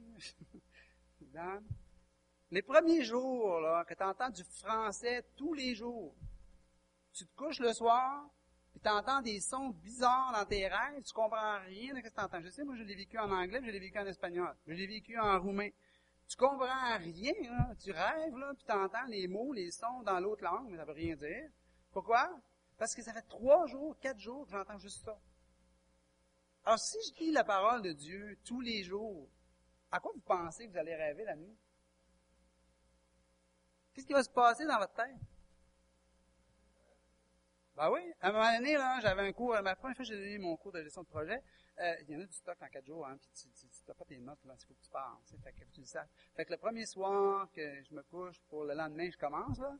Dan? Les premiers jours, là, que tu entends du français tous les jours, tu te couches le soir, puis tu entends des sons bizarres dans tes rêves, tu comprends rien de ce que tu entends. Je sais, moi, je l'ai vécu en anglais, je l'ai vécu en espagnol, je l'ai vécu en roumain. Tu comprends rien. Tu rêves, là, puis tu entends les mots, les sons dans l'autre langue, mais ça veut rien dire. Pourquoi? Parce que ça fait trois jours, quatre jours que j'entends juste ça. Alors, si je lis la parole de Dieu tous les jours, à quoi vous pensez que vous allez rêver la nuit? Qu'est-ce qui va se passer dans votre tête? Ben oui, à un moment donné, là, j'avais un cours, ma première fois que j'ai donné mon cours de gestion de projet, euh, il y en a du stock en quatre jours, hein, puis tu n'as pas tes notes, là, il faut que tu parles, fait que tu le sais. Fait que le premier soir que je me couche, pour le lendemain, je commence, là,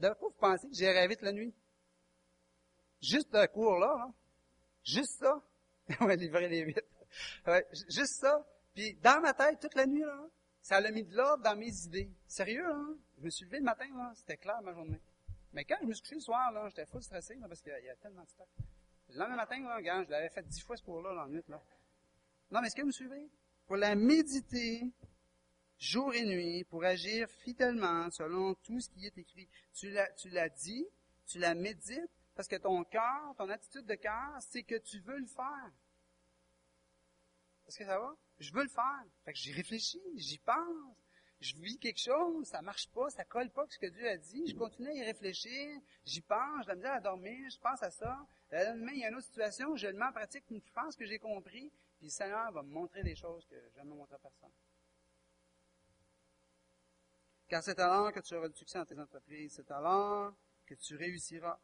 de quoi vous pensez que j'ai rêvé toute la nuit? Juste le cours là, là. Juste ça. On va livrer les. Ouais, juste ça. Puis dans ma tête, toute la nuit, là, ça a mis de l'ordre dans mes idées. Sérieux, là? Je me suis levé le matin, là, c'était clair ma journée. Mais quand je me suis couché le soir, là, j'étais full stressé, parce qu'il y a tellement de stock. Le lendemain matin, là, je l'avais fait dix fois ce cours-là, dans la minute, là. Non, mais est-ce que vous me suivez? Pour la méditer jour et nuit, pour agir fidèlement selon tout ce qui est écrit. Tu l'as, tu l'as dit, tu la médites, parce que ton cœur, ton attitude de cœur, c'est que tu veux le faire. Est-ce que ça va? Je veux le faire. Fait que j'y réfléchis, j'y pense. Je vis quelque chose, ça marche pas, ça colle pas avec ce que Dieu a dit. Je continue à y réfléchir, j'y pense, je la à dormir, je pense à ça. Demain, il y a une autre situation, je le mets en pratique, je pense que j'ai compris, puis le Seigneur va me montrer des choses que je ne montre à personne. Car c'est alors que tu auras du succès dans tes entreprises, c'est alors que tu réussiras.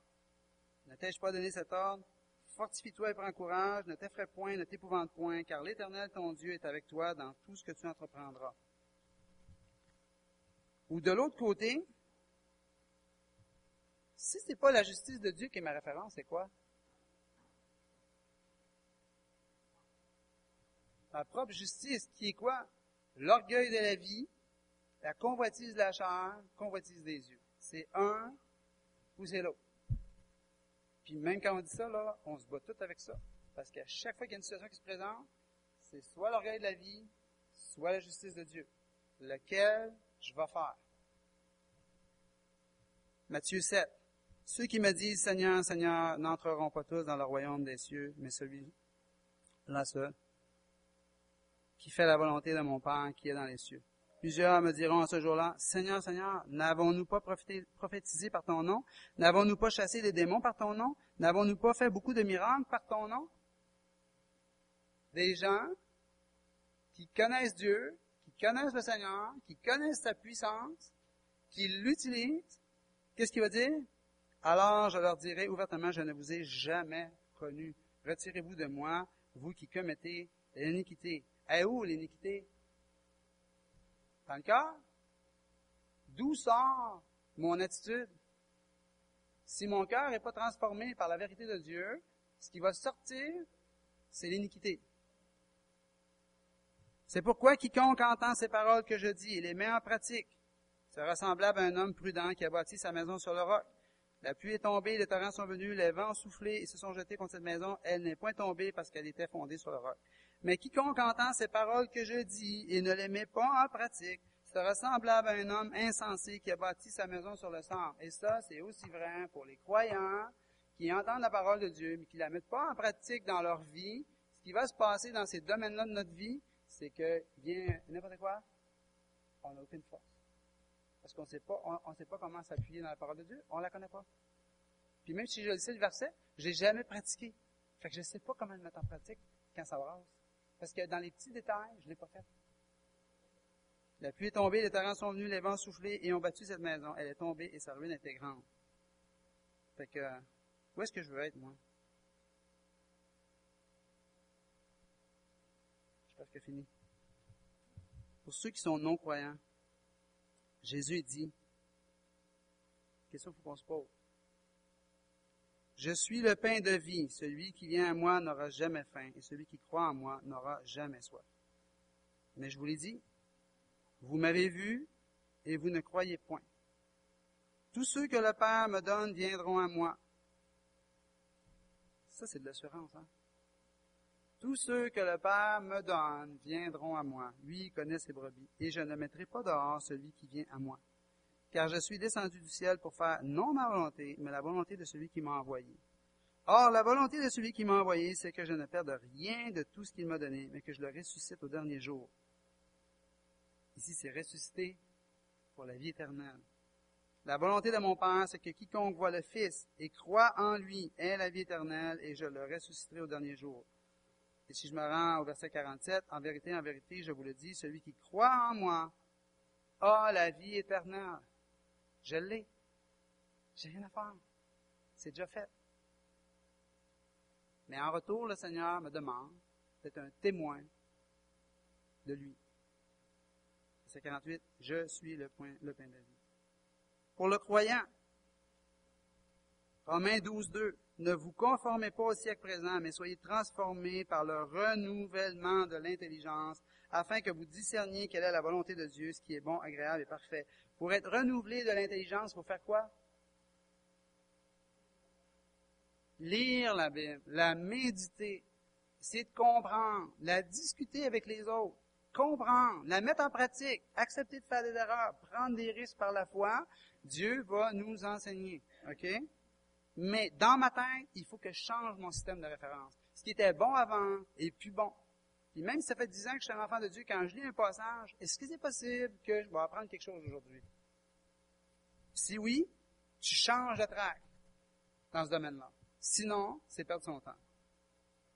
Ne t'ai-je pas donné cet ordre? Fortifie-toi et prends courage, ne t'effraie point, ne t'épouvante point, car l'Éternel, ton Dieu, est avec toi dans tout ce que tu entreprendras. Ou de l'autre côté, si ce n'est pas la justice de Dieu qui est ma référence, c'est quoi? Ma propre justice, qui est quoi? L'orgueil de la vie, la convoitise de la chair, convoitise des yeux. C'est un ou c'est l'autre. Puis même quand on dit ça, là, on se bat tout avec ça. Parce qu'à chaque fois qu'il y a une situation qui se présente, c'est soit l'orgueil de la vie, soit la justice de Dieu. Lequel je vais faire? Matthieu 7. Ceux qui me disent Seigneur, Seigneur, n'entreront pas tous dans le royaume des cieux, mais celui-là seul, qui fait la volonté de mon Père qui est dans les cieux. Plusieurs me diront à ce jour-là, Seigneur, Seigneur, n'avons-nous pas prophétisé par ton nom? N'avons-nous pas chassé des démons par ton nom? N'avons-nous pas fait beaucoup de miracles par ton nom? Des gens qui connaissent Dieu, qui connaissent le Seigneur, qui connaissent sa puissance, qui l'utilisent, qu'est-ce qu'il va dire? Alors je leur dirai ouvertement, je ne vous ai jamais connu. Retirez-vous de moi, vous qui commettez l'iniquité. Et où l'iniquité? Dans le cœur? D'où sort mon attitude? Si mon cœur n'est pas transformé par la vérité de Dieu, ce qui va sortir, c'est l'iniquité. C'est pourquoi quiconque entend ces paroles que je dis et les met en pratique sera semblable à un homme prudent qui a bâti sa maison sur le roc. La pluie est tombée, les torrents sont venus, les vents ont soufflé et se sont jetés contre cette maison. Elle n'est point tombée parce qu'elle était fondée sur le roc. Mais quiconque entend ces paroles que je dis et ne les met pas en pratique sera semblable à un homme insensé qui a bâti sa maison sur le sang. Et ça, c'est aussi vrai pour les croyants qui entendent la parole de Dieu, mais qui la mettent pas en pratique dans leur vie. Ce qui va se passer dans ces domaines-là de notre vie, c'est que vient n'importe quoi, on n'a aucune force. Parce qu'on sait pas, on, sait pas comment s'appuyer dans la parole de Dieu, on la connaît pas. Puis même si je le sais le verset, j'ai jamais pratiqué. Fait que je sais pas comment le mettre en pratique quand ça brasse. Parce que dans les petits détails, je l'ai pas fait. La pluie est tombée, les torrents sont venus, les vents soufflés et ont battu cette maison. Elle est tombée et sa ruine était grande. Fait que, où est-ce que je veux être, moi? Je pense que fini. Pour ceux qui sont non-croyants, Jésus dit, question qu'il qu'on se pose. Je suis le pain de vie. Celui qui vient à moi n'aura jamais faim, et celui qui croit en moi n'aura jamais soif. Mais je vous l'ai dit, vous m'avez vu, et vous ne croyez point. Tous ceux que le Père me donne viendront à moi. Ça, c'est de l'assurance, hein? Tous ceux que le Père me donne viendront à moi. Lui connaît ses brebis, et je ne mettrai pas dehors celui qui vient à moi car je suis descendu du ciel pour faire non ma volonté, mais la volonté de celui qui m'a envoyé. Or, la volonté de celui qui m'a envoyé, c'est que je ne perde rien de tout ce qu'il m'a donné, mais que je le ressuscite au dernier jour. Ici, c'est ressuscité pour la vie éternelle. La volonté de mon Père, c'est que quiconque voit le Fils et croit en lui ait la vie éternelle, et je le ressusciterai au dernier jour. Et si je me rends au verset 47, en vérité, en vérité, je vous le dis, celui qui croit en moi a la vie éternelle. Je l'ai. J'ai rien à faire. C'est déjà fait. Mais en retour, le Seigneur me demande d'être un témoin de lui. Verset 48, je suis le, point, le pain de vie. Pour le croyant, Romains 12, 2, ne vous conformez pas au siècle présent, mais soyez transformés par le renouvellement de l'intelligence, afin que vous discerniez quelle est la volonté de Dieu, ce qui est bon, agréable et parfait. Pour être renouvelé de l'intelligence, faut faire quoi? lire la Bible, la méditer, essayer de comprendre, la discuter avec les autres, comprendre, la mettre en pratique, accepter de faire des erreurs, prendre des risques par la foi, Dieu va nous enseigner. OK? Mais dans ma tête, il faut que je change mon système de référence. Ce qui était bon avant est plus bon. Puis même si ça fait dix ans que je suis un enfant de Dieu, quand je lis un passage, est-ce que c'est possible que je vais apprendre quelque chose aujourd'hui? Si oui, tu changes de track dans ce domaine-là. Sinon, c'est perdre son temps.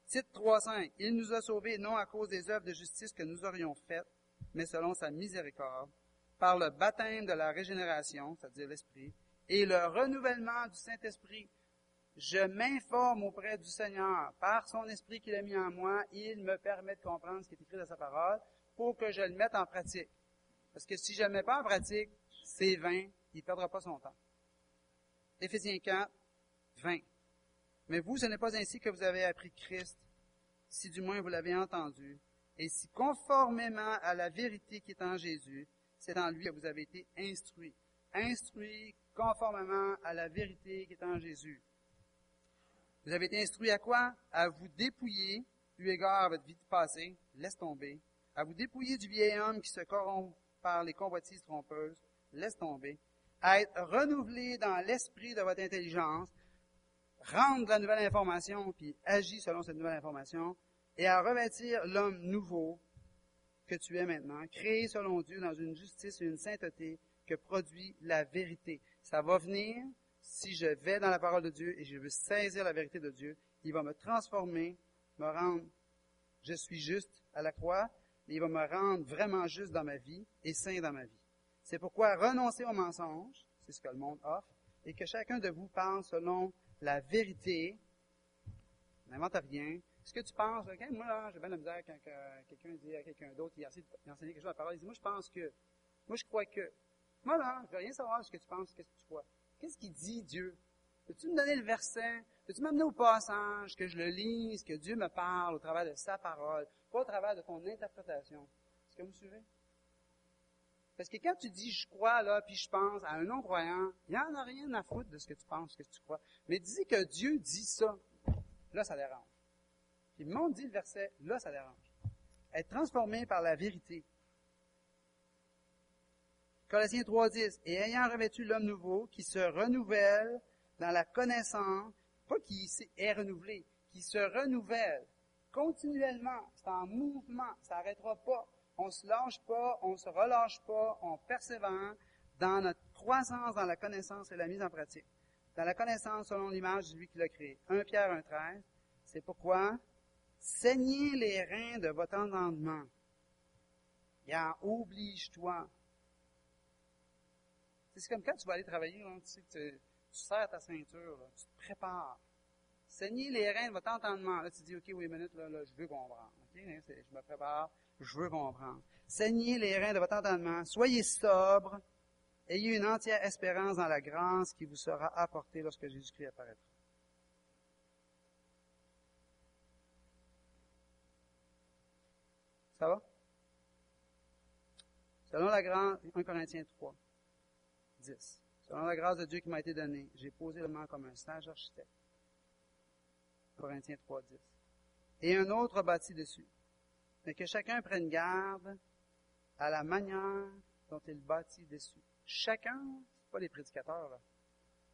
Titre 3.5. Il nous a sauvés non à cause des œuvres de justice que nous aurions faites, mais selon sa miséricorde, par le baptême de la régénération, c'est-à-dire l'Esprit, et le renouvellement du Saint-Esprit. Je m'informe auprès du Seigneur par son Esprit qu'il a mis en moi. Il me permet de comprendre ce qui est écrit dans sa parole pour que je le mette en pratique. Parce que si je ne le mets pas en pratique, c'est vain. Il ne perdra pas son temps. Éphésiens 4, 20. Mais vous, ce n'est pas ainsi que vous avez appris Christ, si du moins vous l'avez entendu, et si conformément à la vérité qui est en Jésus, c'est en lui que vous avez été instruits. Instruits conformément à la vérité qui est en Jésus. Vous avez été instruits à quoi? À vous dépouiller, eu égard à votre vie passée, laisse tomber. À vous dépouiller du vieil homme qui se corrompt par les convoitises trompeuses, laisse tomber. À être renouvelé dans l'esprit de votre intelligence, rendre la nouvelle information, puis agir selon cette nouvelle information, et à revêtir l'homme nouveau que tu es maintenant, créé selon Dieu dans une justice et une sainteté que produit la vérité. Ça va venir si je vais dans la parole de Dieu et je veux saisir la vérité de Dieu. Il va me transformer, me rendre, je suis juste à la croix, mais il va me rendre vraiment juste dans ma vie et saint dans ma vie. C'est pourquoi renoncer au mensonge, c'est ce que le monde offre, et que chacun de vous parle selon la vérité, n'invente rien. Ce que tu penses, moi là, j'ai bien la misère quand quelqu'un dit à quelqu'un d'autre, il essaie d'enseigner quelque chose à la parole, il dit, moi je pense que, moi je crois que, moi là, je veux rien savoir ce que tu penses, qu'est-ce que tu crois. Qu'est-ce qu'il dit Dieu? Peux-tu me donner le verset? Peux-tu m'amener au passage, que je le lise, que Dieu me parle au travers de sa parole, pas au travers de ton interprétation? Est-ce que vous me suivez? Parce que quand tu dis je crois là, puis je pense à un non-croyant, il n'y en a rien à foutre de ce que tu penses, ce que tu crois. Mais dis que Dieu dit ça, là ça dérange. Puis le monde dit le verset, là ça dérange. Être transformé par la vérité. Colossiens 3.10. Et ayant revêtu l'homme nouveau, qui se renouvelle dans la connaissance, pas qui est renouvelé, qui se renouvelle continuellement, c'est en mouvement, ça n'arrêtera pas on se lâche pas, on se relâche pas, on persévère dans notre croissance dans la connaissance et la mise en pratique. Dans la connaissance selon l'image de lui qui l'a créé. 1 Pierre 1.13, c'est pourquoi saignez les reins de votre entendement. en oblige-toi. C'est comme quand tu vas aller travailler, tu, sais, tu, tu serres ta ceinture, tu te prépares. Saignez les reins de votre entendement. Là, tu dis, OK, oui, minute, là, je veux comprendre. Hein, je me prépare, je veux comprendre. Saignez les reins de votre entendement, soyez sobre, ayez une entière espérance dans la grâce qui vous sera apportée lorsque Jésus-Christ apparaîtra. Ça va? Selon la grâce, 1 Corinthiens 3, 10. Selon la grâce de Dieu qui m'a été donnée, j'ai posé le main comme un sage architecte. Corinthiens 3, 10. Et un autre bâti dessus mais que chacun prenne garde à la manière dont il bâtit dessus. Chacun, c'est pas les prédicateurs, là.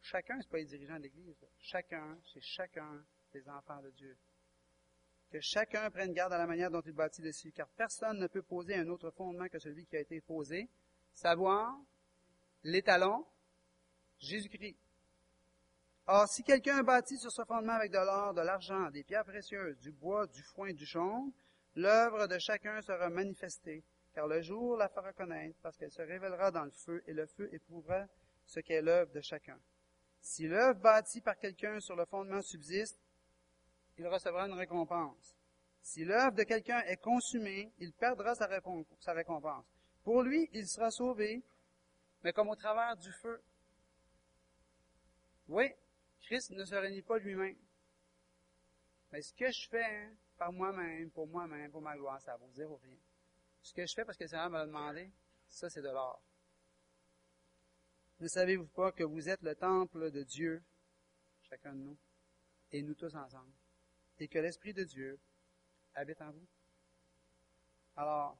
Chacun, c'est pas les dirigeants de l'Église. Chacun, c'est chacun des enfants de Dieu. Que chacun prenne garde à la manière dont il bâtit dessus, car personne ne peut poser un autre fondement que celui qui a été posé, savoir l'étalon, Jésus-Christ. Or, si quelqu'un bâtit sur ce fondement avec de l'or, de l'argent, des pierres précieuses, du bois, du foin, du jonc, L'œuvre de chacun sera manifestée, car le jour la fera connaître, parce qu'elle se révélera dans le feu, et le feu éprouvera ce qu'est l'œuvre de chacun. Si l'œuvre bâtie par quelqu'un sur le fondement subsiste, il recevra une récompense. Si l'œuvre de quelqu'un est consumée, il perdra sa, récompense. Pour lui, il sera sauvé, mais comme au travers du feu. Oui, Christ ne se réunit pas lui-même. Mais ce que je fais, hein, par moi-même, pour moi-même, pour ma gloire, ça vaut zéro rien. Ce que je fais parce que le Seigneur m'a demandé, ça c'est de l'or. Ne savez-vous pas que vous êtes le temple de Dieu, chacun de nous, et nous tous ensemble. Et que l'Esprit de Dieu habite en vous? Alors,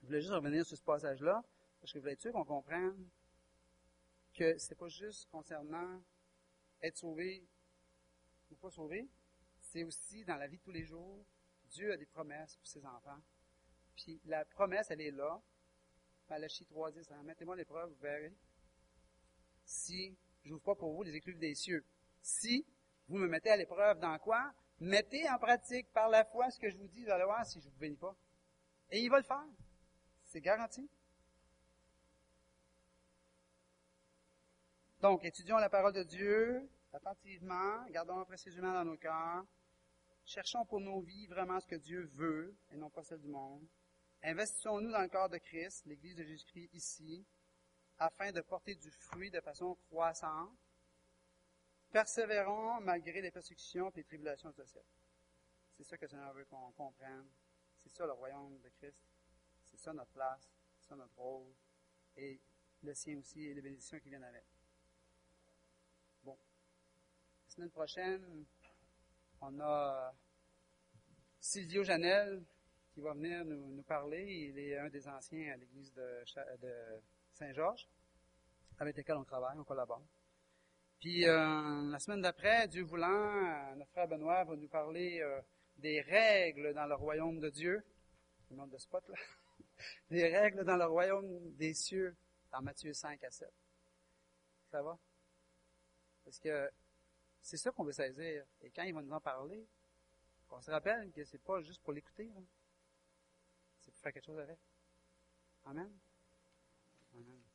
je voulais juste revenir sur ce passage-là, parce que je voulais être sûr qu'on comprenne que c'est pas juste concernant être sauvé ou pas sauvé, c'est aussi dans la vie de tous les jours, Dieu a des promesses pour ses enfants. Puis la promesse, elle est là. Malachie 3.10, hein, mettez-moi l'épreuve, vous verrez. Si je n'ouvre pas pour vous les écluves des cieux. Si vous me mettez à l'épreuve dans quoi? Mettez en pratique par la foi ce que je vous dis, vous allez voir si je vous bénis pas. Et il va le faire. C'est garanti. Donc, étudions la parole de Dieu attentivement, gardons précisément dans nos cœurs, cherchons pour nos vies vraiment ce que Dieu veut et non pas celle du monde. Investissons-nous dans le corps de Christ, l'Église de Jésus-Christ ici, afin de porter du fruit de façon croissante. Persévérons malgré les persécutions et les tribulations sociales. C'est ça que le Seigneur veut qu'on comprenne. C'est ça le royaume de Christ. C'est ça notre place, c'est ça notre rôle. Et le sien aussi et les bénédictions qui viennent avec. Bon. La semaine prochaine, on a Silvio Janel qui va venir nous, parler. Il est un des anciens à l'église de, Saint-Georges, avec lequel on travaille, on collabore. Puis euh, la semaine d'après, Dieu voulant, notre frère Benoît va nous parler euh, des règles dans le royaume de Dieu. Le monde de spot là. des règles dans le royaume des cieux, dans Matthieu 5 à 7. Ça va? Parce que c'est ça qu'on veut saisir. Et quand il va nous en parler, qu'on se rappelle que c'est pas juste pour l'écouter, c'est pour faire quelque chose avec. Amen. Amen.